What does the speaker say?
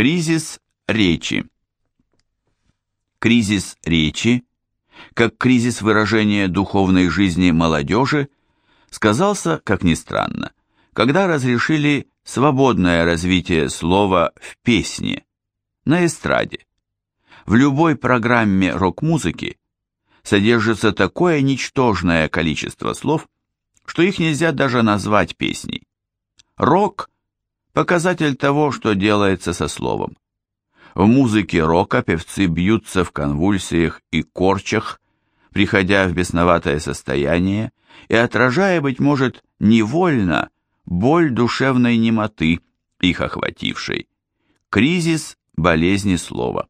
Кризис речи. Кризис речи, как кризис выражения духовной жизни молодежи, сказался, как ни странно, когда разрешили свободное развитие слова в песне, на эстраде. В любой программе рок-музыки содержится такое ничтожное количество слов, что их нельзя даже назвать песней. Рок – показатель того, что делается со словом. В музыке рока певцы бьются в конвульсиях и корчах, приходя в бесноватое состояние и отражая, быть может, невольно боль душевной немоты, их охватившей. Кризис болезни слова.